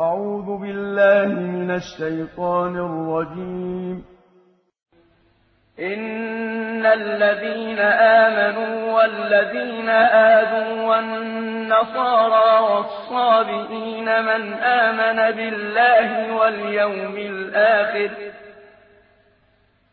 أعوذ بالله من الشيطان الرجيم. إن الذين آمنوا والذين آدوا والنصارى والصابئين من آمن بالله واليوم الآخر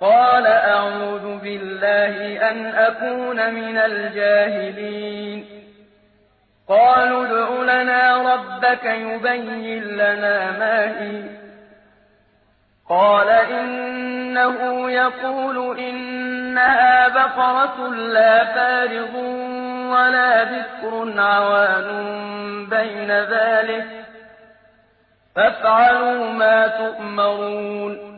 قال أعوذ بالله أن أكون من الجاهلين. قالوا ادع لنا ربك يبين لنا ما هي. قال إنه يقول إنها بقرة لا فارض ولا بكر عوان بين ذلك. فافعلوا ما تؤمرون.